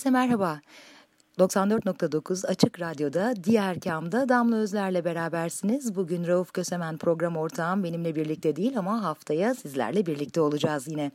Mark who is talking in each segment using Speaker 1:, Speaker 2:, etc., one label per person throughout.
Speaker 1: Herkese merhaba. 94.9 Açık Radyo'da Diğer Kam'da Damla Özler'le berabersiniz. Bugün Rauf Kösemen program ortağım benimle birlikte değil ama haftaya sizlerle birlikte olacağız yine.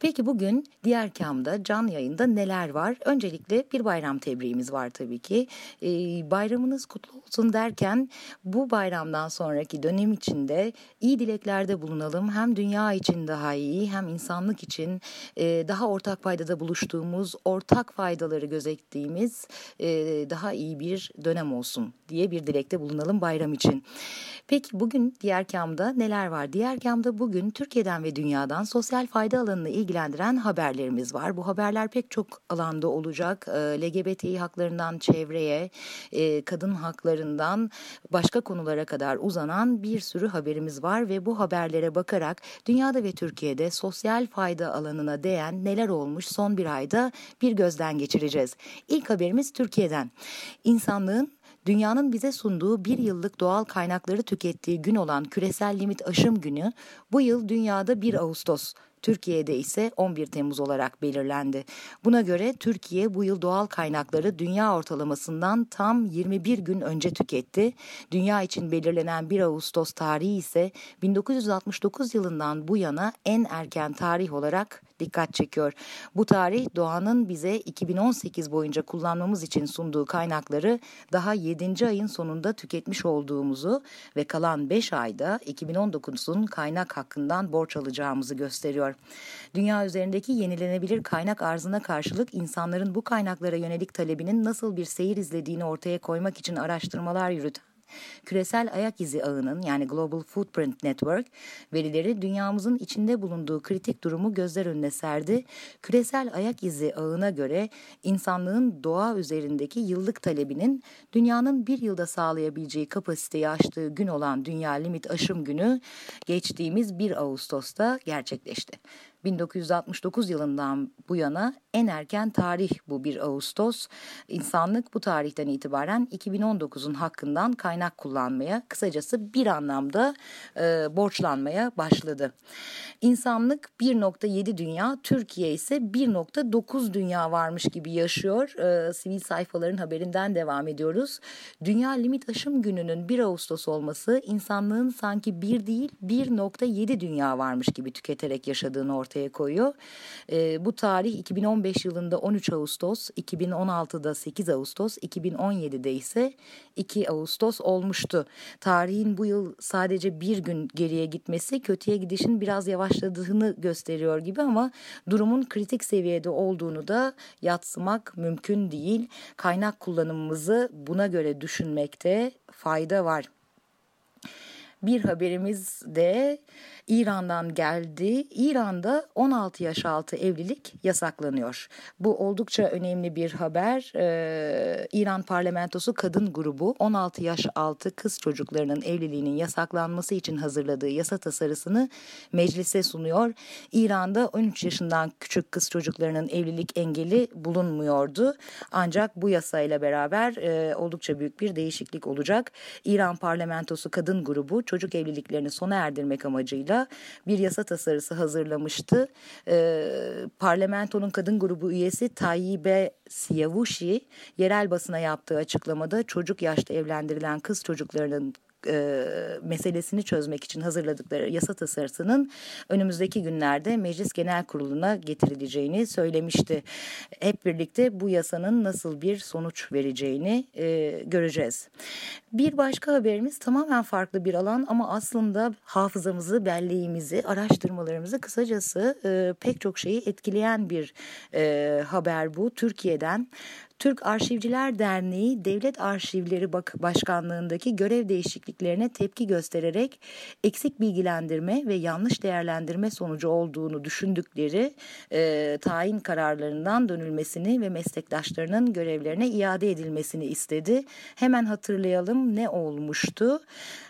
Speaker 1: Peki bugün Diğer Kam'da can yayında neler var? Öncelikle bir bayram tebriğimiz var tabii ki. Ee, bayramınız kutlu olsun derken bu bayramdan sonraki dönem içinde iyi dileklerde bulunalım. Hem dünya için daha iyi hem insanlık için e, daha ortak paydada buluştuğumuz, ortak faydaları gözettiğimiz e, daha iyi bir dönem olsun diye bir dilekte bulunalım bayram için. Peki bugün diğer kamda neler var? Diğer kamda bugün Türkiye'den ve dünyadan sosyal fayda alanını ilgilendiren haberlerimiz var. Bu haberler pek çok alanda olacak. E, LGBTİ haklarından çevreye, e, kadın haklarından başka konulara kadar uzanan bir sürü haberimiz var ve bu haberlere bakarak dünyada ve Türkiye'de sosyal fayda alanına değen neler olmuş son bir ayda bir gözden geçireceğiz. İlk haberimiz Türkiye'den. İnsanlığın dünyanın bize sunduğu bir yıllık doğal kaynakları tükettiği gün olan küresel limit aşım günü bu yıl dünyada 1 Ağustos Türkiye'de ise 11 Temmuz olarak belirlendi. Buna göre Türkiye bu yıl doğal kaynakları dünya ortalamasından tam 21 gün önce tüketti. Dünya için belirlenen 1 Ağustos tarihi ise 1969 yılından bu yana en erken tarih olarak dikkat çekiyor. Bu tarih doğanın bize 2018 boyunca kullanmamız için sunduğu kaynakları daha 7. ayın sonunda tüketmiş olduğumuzu ve kalan 5 ayda 2019'un kaynak hakkından borç alacağımızı gösteriyor. Dünya üzerindeki yenilenebilir kaynak arzına karşılık insanların bu kaynaklara yönelik talebinin nasıl bir seyir izlediğini ortaya koymak için araştırmalar yürüten Küresel ayak izi ağının yani Global Footprint Network verileri dünyamızın içinde bulunduğu kritik durumu gözler önüne serdi. Küresel ayak izi ağına göre insanlığın doğa üzerindeki yıllık talebinin dünyanın bir yılda sağlayabileceği kapasiteyi aştığı gün olan Dünya Limit Aşım Günü geçtiğimiz 1 Ağustos'ta gerçekleşti. 1969 yılından bu yana en erken tarih bu 1 Ağustos. İnsanlık bu tarihten itibaren 2019'un hakkından kaynak kullanmaya, kısacası bir anlamda e, borçlanmaya başladı. İnsanlık 1.7 dünya, Türkiye ise 1.9 dünya varmış gibi yaşıyor. E, sivil sayfaların haberinden devam ediyoruz. Dünya limit aşım gününün 1 Ağustos olması insanlığın sanki bir değil 1.7 dünya varmış gibi tüketerek yaşadığını ortaya ortaya koyuyor. E, bu tarih 2015 yılında 13 Ağustos, 2016'da 8 Ağustos, 2017'de ise 2 Ağustos olmuştu. Tarihin bu yıl sadece bir gün geriye gitmesi kötüye gidişin biraz yavaşladığını gösteriyor gibi ama durumun kritik seviyede olduğunu da yatsımak mümkün değil. Kaynak kullanımımızı buna göre düşünmekte fayda var. Bir haberimiz de İran'dan geldi. İran'da 16 yaş altı evlilik yasaklanıyor. Bu oldukça önemli bir haber. Ee, İran parlamentosu kadın grubu 16 yaş altı kız çocuklarının evliliğinin yasaklanması için hazırladığı yasa tasarısını meclise sunuyor. İran'da 13 yaşından küçük kız çocuklarının evlilik engeli bulunmuyordu. Ancak bu yasayla beraber e, oldukça büyük bir değişiklik olacak. İran parlamentosu kadın grubu çocuk evliliklerini sona erdirmek amacıyla bir yasa tasarısı hazırlamıştı. E, parlamentonun kadın grubu üyesi Tayyibe Siyavuşi yerel basına yaptığı açıklamada çocuk yaşta evlendirilen kız çocuklarının e, meselesini çözmek için hazırladıkları yasa tasarısının önümüzdeki günlerde Meclis Genel Kurulu'na getirileceğini söylemişti. Hep birlikte bu yasanın nasıl bir sonuç vereceğini e, göreceğiz. Bir başka haberimiz tamamen farklı bir alan ama aslında hafızamızı, belleğimizi, araştırmalarımızı kısacası e, pek çok şeyi etkileyen bir e, haber bu. Türkiye'den Türk Arşivciler Derneği Devlet Arşivleri Başkanlığındaki görev değişikliklerine tepki göstererek eksik bilgilendirme ve yanlış değerlendirme sonucu olduğunu düşündükleri e, tayin kararlarından dönülmesini ve meslektaşlarının görevlerine iade edilmesini istedi. Hemen hatırlayalım ne olmuştu?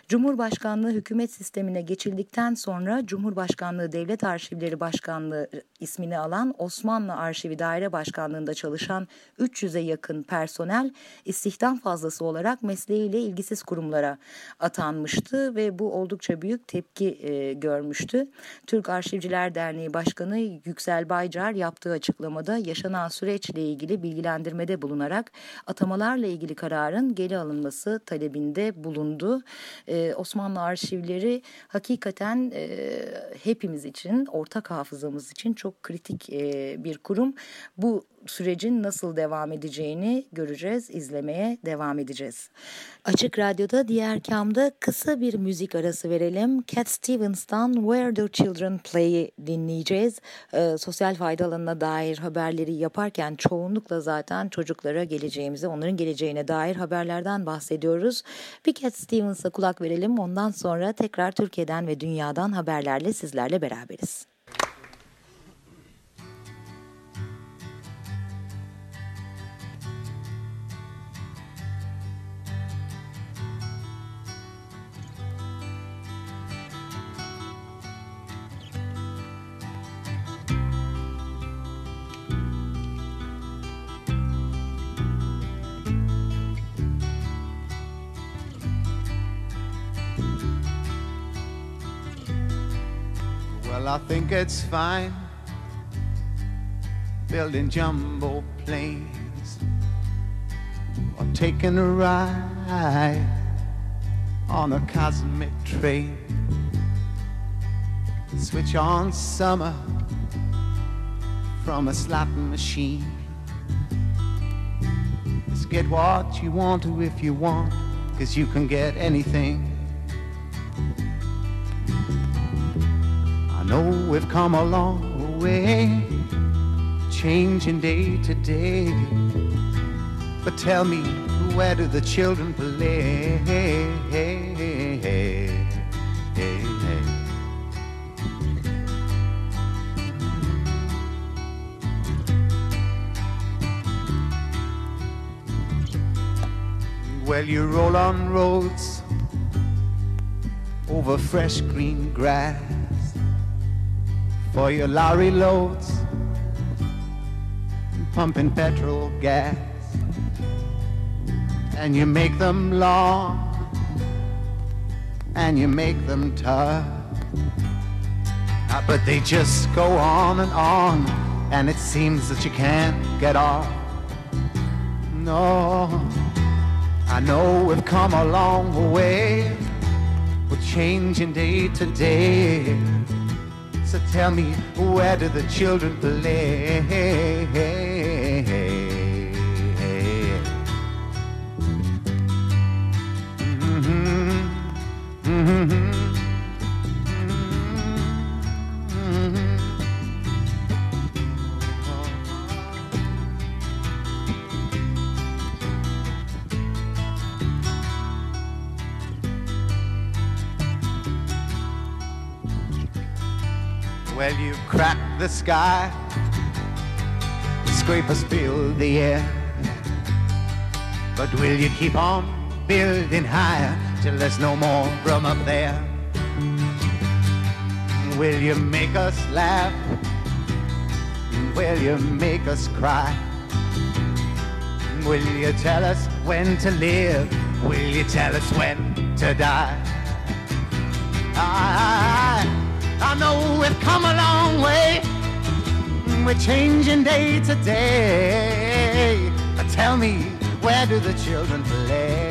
Speaker 1: Cumhurbaşkanlığı hükümet sistemine geçildikten sonra Cumhurbaşkanlığı Devlet Arşivleri Başkanlığı ismini alan Osmanlı Arşivi Daire Başkanlığı'nda çalışan 300'e yakın personel istihdam fazlası olarak mesleğiyle ilgisiz kurumlara atanmıştı ve bu oldukça büyük tepki e, görmüştü. Türk Arşivciler Derneği Başkanı Yüksel Baycar yaptığı açıklamada yaşanan süreçle ilgili bilgilendirmede bulunarak atamalarla ilgili kararın geri alınması talebinde bulundu. E, Osmanlı arşivleri hakikaten e, hepimiz için, ortak hafızamız için çok kritik e, bir kurum. Bu sürecin nasıl devam edeceğini göreceğiz, izlemeye devam edeceğiz. Açık Radyo'da diğer kamda kısa bir müzik arası verelim. Cat Stevens'tan Where Do Children Play'i dinleyeceğiz. E, sosyal fayda alanına dair haberleri yaparken çoğunlukla zaten çocuklara geleceğimize, onların geleceğine dair haberlerden bahsediyoruz. Bir Cat Stevens'a kulak verelim. Ondan sonra tekrar Türkiye'den ve dünyadan haberlerle sizlerle beraberiz.
Speaker 2: I think it's fine building jumbo planes or taking a ride on a cosmic train. Switch on summer from a slot machine. Just get what you want to if you want, cause you can get anything. Know we've come a long way, changing day to day. But tell me, where do the children play? Well, you roll on roads over fresh green grass for your lorry loads, pumping petrol gas, and you make them long and you make them tough. Ah, but they just go on and on, and it seems that you can't get off. No, I know we've come a long way. We're changing day to day. So tell me, where do the children play? Well, you crack the sky, scrapers fill the air. But will you keep on building higher till there's no more room up there? Will you make us laugh? Will you make us cry? Will you tell us when to live? Will you tell us when to die? I, I know we've come a long way. We're changing day to day. But tell me, where do the children play?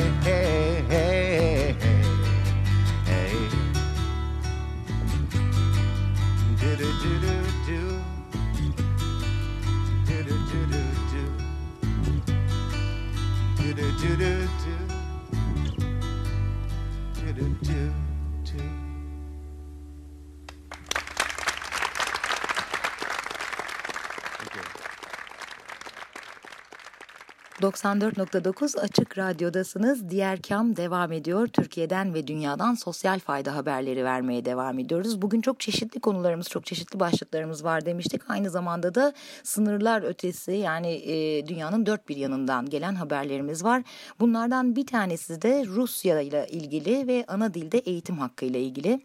Speaker 1: 94.9 Açık Radyo'dasınız. Diğer Kam devam ediyor. Türkiye'den ve dünyadan sosyal fayda haberleri vermeye devam ediyoruz. Bugün çok çeşitli konularımız, çok çeşitli başlıklarımız var demiştik. Aynı zamanda da sınırlar ötesi yani e, dünyanın dört bir yanından gelen haberlerimiz var. Bunlardan bir tanesi de Rusya ile ilgili ve ana dilde eğitim hakkı ile ilgili.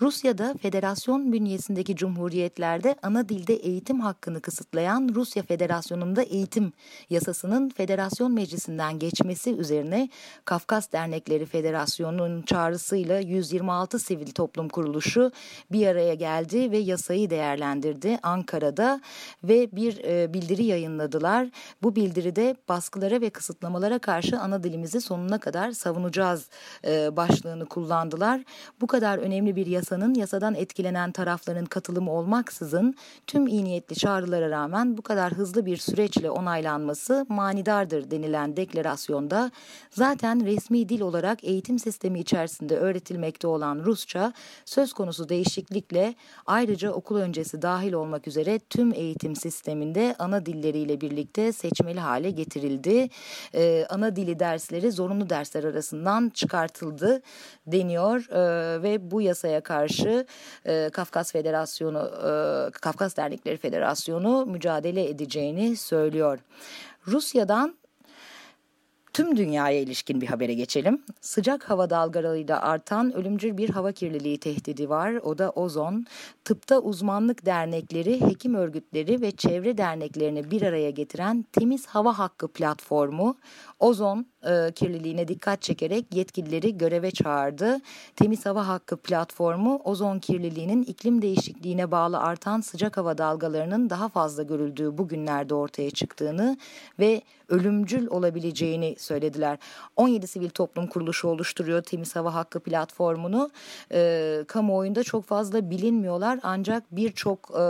Speaker 1: Rusya'da federasyon bünyesindeki cumhuriyetlerde ana dilde eğitim hakkını kısıtlayan Rusya Federasyonu'nda eğitim yasasının Federasyon Meclisi'nden geçmesi üzerine Kafkas Dernekleri Federasyonu'nun çağrısıyla 126 sivil toplum kuruluşu bir araya geldi ve yasayı değerlendirdi Ankara'da ve bir e, bildiri yayınladılar. Bu bildiride baskılara ve kısıtlamalara karşı ana dilimizi sonuna kadar savunacağız e, başlığını kullandılar. Bu kadar önemli bir yasanın yasadan etkilenen tarafların katılımı olmaksızın tüm iyi niyetli çağrılara rağmen bu kadar hızlı bir süreçle onaylanması manidar vardır denilen deklarasyonda zaten resmi dil olarak eğitim sistemi içerisinde öğretilmekte olan Rusça söz konusu değişiklikle ayrıca okul öncesi dahil olmak üzere tüm eğitim sisteminde ana dilleriyle birlikte seçmeli hale getirildi. Ee, ana dili dersleri zorunlu dersler arasından çıkartıldı deniyor ee, ve bu yasaya karşı e, Kafkas Federasyonu, e, Kafkas Dernekleri Federasyonu mücadele edeceğini söylüyor. Rusya'dan Tüm dünyaya ilişkin bir habere geçelim. Sıcak hava dalgalarıyla artan ölümcül bir hava kirliliği tehdidi var. O da ozon. Tıpta uzmanlık dernekleri, hekim örgütleri ve çevre derneklerini bir araya getiren Temiz Hava Hakkı platformu ozon e, kirliliğine dikkat çekerek yetkilileri göreve çağırdı. Temiz Hava Hakkı platformu ozon kirliliğinin iklim değişikliğine bağlı artan sıcak hava dalgalarının daha fazla görüldüğü bu günlerde ortaya çıktığını ve ölümcül olabileceğini söylediler. 17 sivil toplum kuruluşu oluşturuyor Temiz Hava Hakkı platformunu. E, kamuoyunda çok fazla bilinmiyorlar ancak birçok e,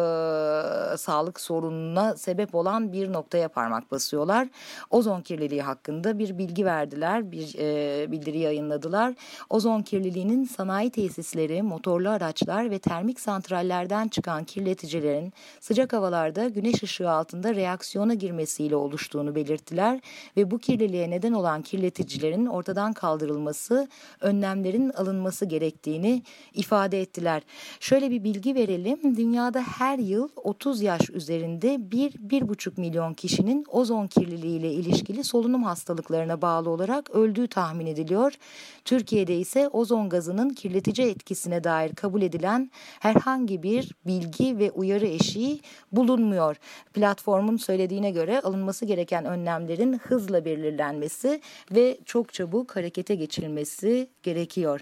Speaker 1: sağlık sorununa sebep olan bir noktaya parmak basıyorlar. Ozon kirliliği hakkında bir bilgi verdiler, bir e, bildiri yayınladılar. Ozon kirliliğinin sanayi tesisleri, motorlu araçlar ve termik santrallerden çıkan kirleticilerin sıcak havalarda güneş ışığı altında reaksiyona girmesiyle oluştuğunu belirttiler ve bu kirliliğe neden olan kirleticilerin ortadan kaldırılması, önlemlerin alınması gerektiğini ifade ettiler. Şöyle bir bilgi verelim. Dünyada her yıl 30 yaş üzerinde 1-1,5 milyon kişinin ozon kirliliği ile ilişkili solunum hastalıklarına bağlı olarak öldüğü tahmin ediliyor. Türkiye'de ise ozon gazının kirletici etkisine dair kabul edilen herhangi bir bilgi ve uyarı eşiği bulunmuyor. Platformun söylediğine göre alınması gereken önlemlerin hızla belirlenmesi ve çok çabuk harekete geçirilmesi gerekiyor.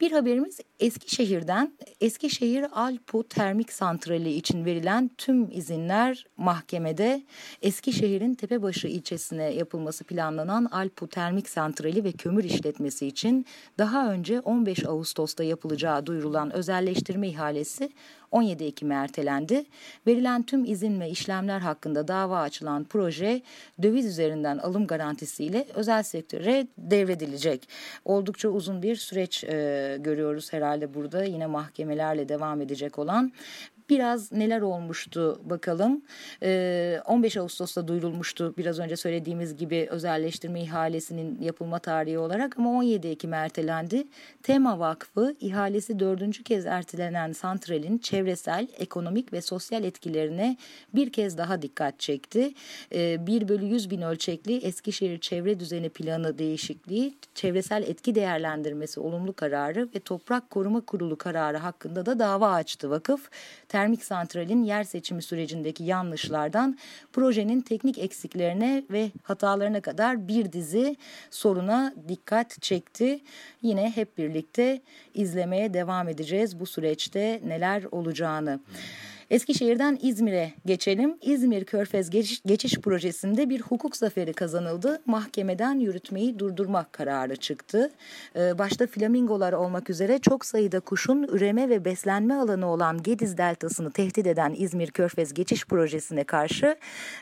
Speaker 1: Bir haberimiz Eskişehir'den. Eskişehir Alpu Termik Santrali için verilen tüm izinler mahkemede. Eskişehir'in Tepebaşı ilçesine yapılması planlanan Alpu Termik Santrali ve kömür işletmesi için daha önce 15 Ağustos'ta yapılacağı duyurulan özelleştirme ihalesi 17 Ekim'e ertelendi. Verilen tüm izin ve işlemler hakkında dava açılan proje döviz üzerinden alım garantisiyle özel sektöre devredilecek. Oldukça uzun bir süreç e, görüyoruz herhalde burada yine mahkemelerle devam edecek olan Biraz neler olmuştu bakalım. 15 ee, Ağustos'ta duyurulmuştu biraz önce söylediğimiz gibi özelleştirme ihalesinin yapılma tarihi olarak ama 17 Ekim ertelendi. Tema Vakfı ihalesi dördüncü kez ertelenen santralin çevresel, ekonomik ve sosyal etkilerine bir kez daha dikkat çekti. 1 ee, bölü 100 bin ölçekli Eskişehir Çevre Düzeni Planı değişikliği, çevresel etki değerlendirmesi olumlu kararı ve Toprak Koruma Kurulu kararı hakkında da dava açtı vakıf termik santralin yer seçimi sürecindeki yanlışlardan projenin teknik eksiklerine ve hatalarına kadar bir dizi soruna dikkat çekti. Yine hep birlikte izlemeye devam edeceğiz bu süreçte neler olacağını. Eskişehir'den İzmir'e geçelim. İzmir Körfez Geçiş, Geçiş Projesi'nde bir hukuk zaferi kazanıldı. Mahkemeden yürütmeyi durdurmak kararı çıktı. Ee, başta flamingolar olmak üzere çok sayıda kuşun üreme ve beslenme alanı olan Gediz Deltası'nı tehdit eden İzmir Körfez Geçiş Projesi'ne karşı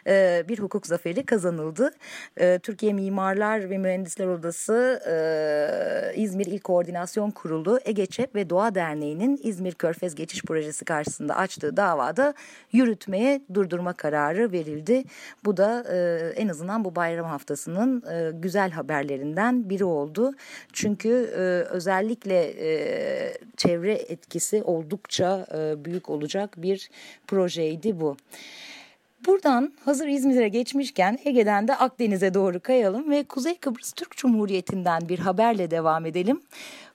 Speaker 1: e, bir hukuk zaferi kazanıldı. E, Türkiye Mimarlar ve Mühendisler Odası e, İzmir İl Koordinasyon Kurulu EGEÇEP ve Doğa Derneği'nin İzmir Körfez Geçiş Projesi karşısında açtığı davada yürütmeye durdurma kararı verildi. Bu da e, en azından bu bayram haftasının e, güzel haberlerinden biri oldu. Çünkü e, özellikle e, çevre etkisi oldukça e, büyük olacak bir projeydi bu. Buradan hazır İzmir'e geçmişken Ege'den de Akdeniz'e doğru kayalım ve Kuzey Kıbrıs Türk Cumhuriyeti'nden bir haberle devam edelim.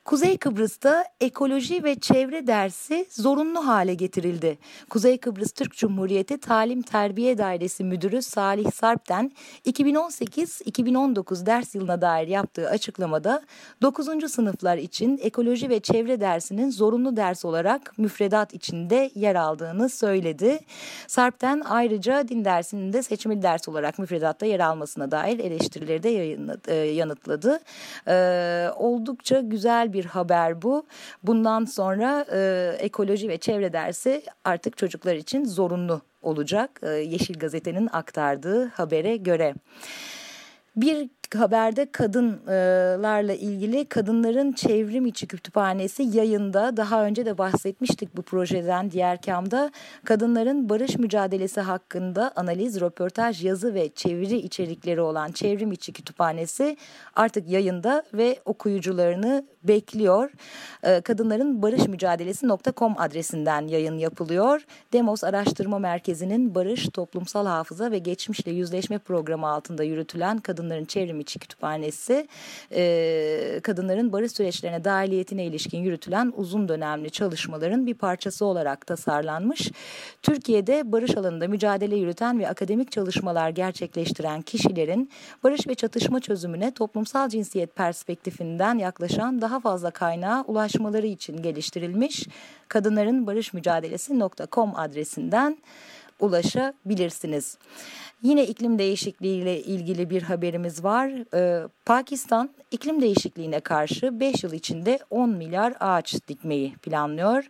Speaker 1: Kuzey Kıbrıs'ta ekoloji ve çevre dersi zorunlu hale getirildi. Kuzey Kıbrıs Türk Cumhuriyeti Talim Terbiye Dairesi Müdürü Salih Sarp'ten 2018-2019 ders yılına dair yaptığı açıklamada 9. sınıflar için ekoloji ve çevre dersinin zorunlu ders olarak müfredat içinde yer aldığını söyledi. Sarp'ten ayrıca din dersinin de seçmeli ders olarak müfredatta yer almasına dair eleştirileri de e, yanıtladı. Ee, oldukça güzel bir haber bu. Bundan sonra e, ekoloji ve çevre dersi artık çocuklar için zorunlu olacak. E, Yeşil Gazete'nin aktardığı habere göre. Bir haberde kadınlarla ilgili kadınların çevrim içi kütüphanesi yayında daha önce de bahsetmiştik bu projeden diğer kamda kadınların barış mücadelesi hakkında analiz, röportaj, yazı ve çeviri içerikleri olan çevrim içi kütüphanesi artık yayında ve okuyucularını bekliyor. Ee, kadınların barış mücadelesi.com adresinden yayın yapılıyor. Demos Araştırma Merkezi'nin Barış, Toplumsal Hafıza ve Geçmişle Yüzleşme programı altında yürütülen kadınların çevrim içi kütüphanesi e, kadınların barış süreçlerine dahiliyetine ilişkin yürütülen uzun dönemli çalışmaların bir parçası olarak tasarlanmış. Türkiye'de barış alanında mücadele yürüten ve akademik çalışmalar gerçekleştiren kişilerin barış ve çatışma çözümüne toplumsal cinsiyet perspektifinden yaklaşan daha fazla kaynağa ulaşmaları için geliştirilmiş kadınların barış mücadelesi.com adresinden ulaşabilirsiniz. Yine iklim değişikliği ile ilgili bir haberimiz var. Ee, Pakistan iklim değişikliğine karşı 5 yıl içinde 10 milyar ağaç dikmeyi planlıyor.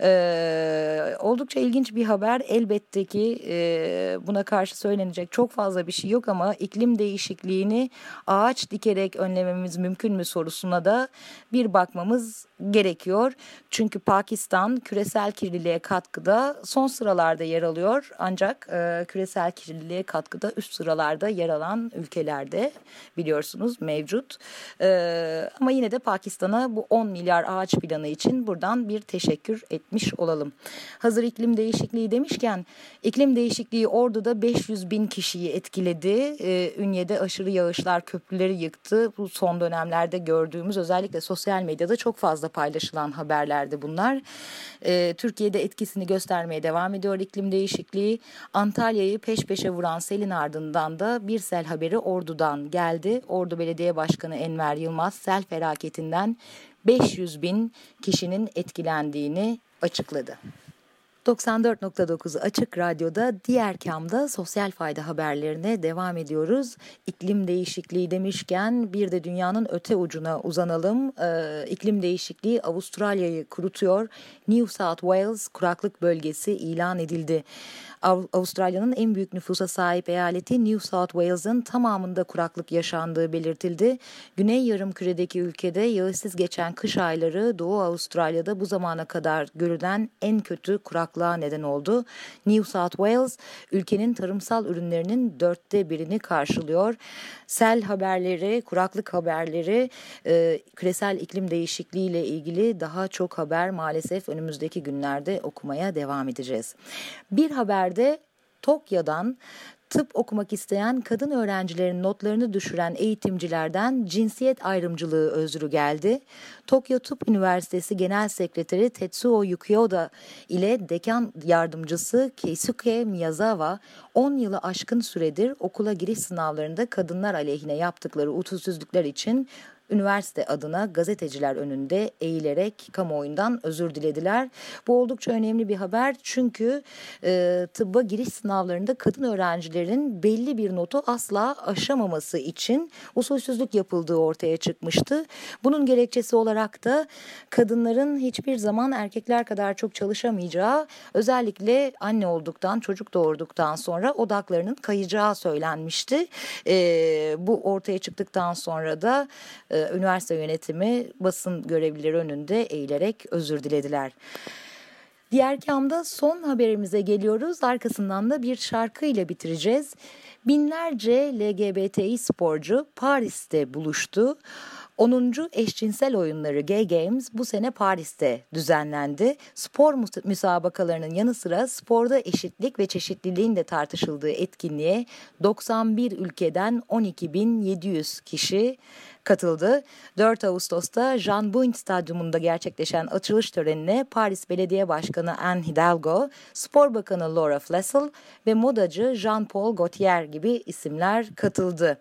Speaker 1: Ee, oldukça ilginç bir haber. Elbette ki e, buna karşı söylenecek çok fazla bir şey yok ama iklim değişikliğini ağaç dikerek önlememiz mümkün mü sorusuna da bir bakmamız gerekiyor. Çünkü Pakistan küresel kirliliğe katkıda son sıralarda yer alıyor. Ancak e, küresel kirliliğe katkıda üst sıralarda yer alan ülkelerde biliyorsunuz mevcut. Ee, ama yine de Pakistan'a bu 10 milyar ağaç planı için buradan bir teşekkür etmiş olalım. Hazır iklim değişikliği demişken iklim değişikliği Ordu'da 500 bin kişiyi etkiledi. Ee, Ünye'de aşırı yağışlar köprüleri yıktı. Bu son dönemlerde gördüğümüz özellikle sosyal medyada çok fazla paylaşılan haberlerdi bunlar. Ee, Türkiye'de etkisini göstermeye devam ediyor iklim değişikliği. Antalya'yı peş peşe vuran selin ardından da bir sel haberi Ordu'dan geldi. Ordu Belediye Başkanı Enver Yılmaz sel felaketinden 500 bin kişinin etkilendiğini açıkladı. 94.9 Açık Radyo'da diğer kamda sosyal fayda haberlerine devam ediyoruz. İklim değişikliği demişken bir de dünyanın öte ucuna uzanalım. Ee, iklim değişikliği Avustralya'yı kurutuyor. New South Wales kuraklık bölgesi ilan edildi. Avustralya'nın en büyük nüfusa sahip eyaleti New South Wales'ın tamamında kuraklık yaşandığı belirtildi. Güney yarımküredeki ülkede yağışsız geçen kış ayları Doğu Avustralya'da bu zamana kadar görülen en kötü kuraklığa neden oldu. New South Wales ülkenin tarımsal ürünlerinin dörtte birini karşılıyor. Sel haberleri, kuraklık haberleri, e, küresel iklim değişikliği ile ilgili daha çok haber maalesef önümüzdeki günlerde okumaya devam edeceğiz. Bir haber Haber'de Tokyo'dan tıp okumak isteyen kadın öğrencilerin notlarını düşüren eğitimcilerden cinsiyet ayrımcılığı özrü geldi. Tokyo Tıp Üniversitesi Genel Sekreteri Tetsuo Yukioda ile dekan yardımcısı Keisuke Miyazawa 10 yılı aşkın süredir okula giriş sınavlarında kadınlar aleyhine yaptıkları usulsüzlükler için üniversite adına gazeteciler önünde eğilerek kamuoyundan özür dilediler. Bu oldukça önemli bir haber çünkü e, tıbba giriş sınavlarında kadın öğrencilerin belli bir notu asla aşamaması için usulsüzlük yapıldığı ortaya çıkmıştı. Bunun gerekçesi olarak da kadınların hiçbir zaman erkekler kadar çok çalışamayacağı özellikle anne olduktan çocuk doğurduktan sonra odaklarının kayacağı söylenmişti. E, bu ortaya çıktıktan sonra da e, üniversite yönetimi basın görevlileri önünde eğilerek özür dilediler. Diğer kamda son haberimize geliyoruz. Arkasından da bir şarkı ile bitireceğiz. Binlerce LGBTİ sporcu Paris'te buluştu. 10. eşcinsel oyunları Gay Games bu sene Paris'te düzenlendi. Spor müsabakalarının yanı sıra sporda eşitlik ve çeşitliliğin de tartışıldığı etkinliğe 91 ülkeden 12.700 kişi katıldı. 4 Ağustos'ta Jean Bouin Stadyumunda gerçekleşen açılış törenine Paris Belediye Başkanı Anne Hidalgo, Spor Bakanı Laura Flessel ve modacı Jean-Paul Gaultier gibi isimler katıldı.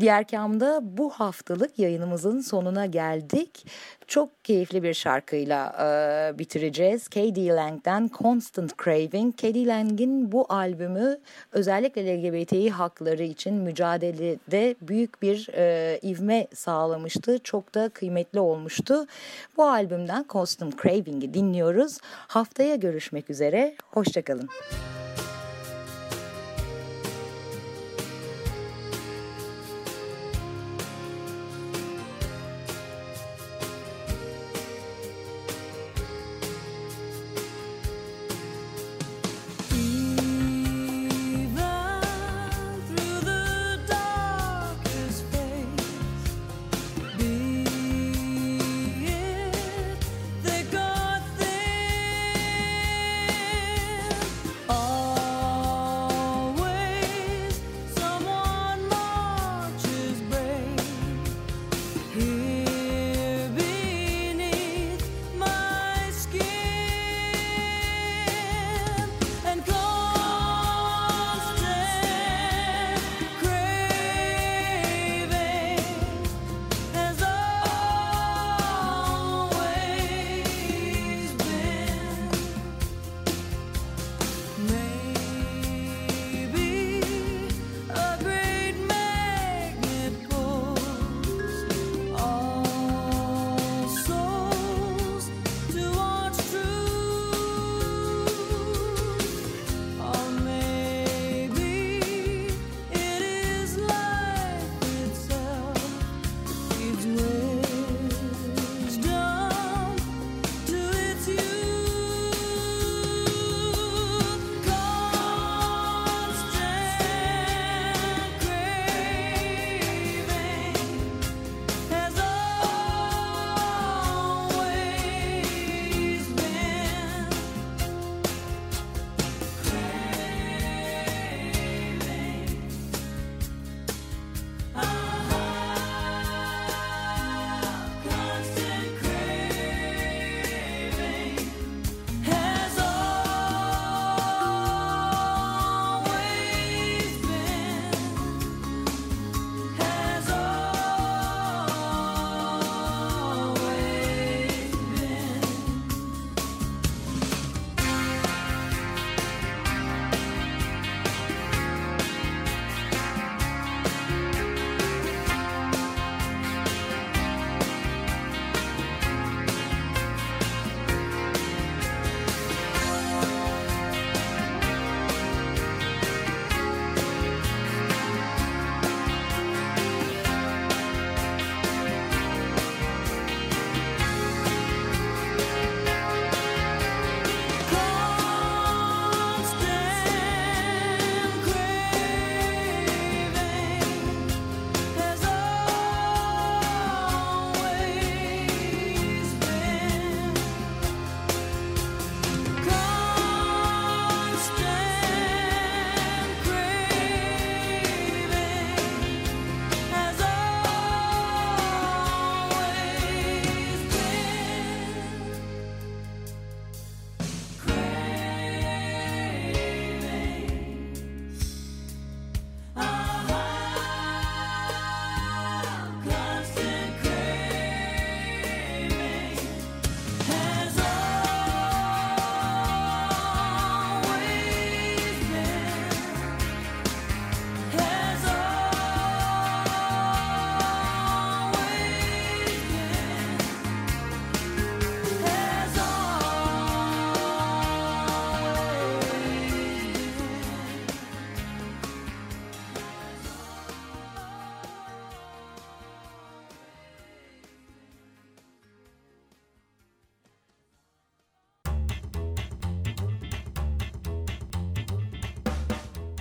Speaker 1: Diğer kamda bu haftalık yayınımızın sonuna geldik. Çok keyifli bir şarkıyla e, bitireceğiz. K.D. Lang'den Constant Craving. K.D. Lang'in bu albümü özellikle LGBTİ hakları için mücadelede büyük bir e, ivme sağlamıştı. Çok da kıymetli olmuştu. Bu albümden Constant Craving'i dinliyoruz. Haftaya görüşmek üzere. Hoşçakalın. all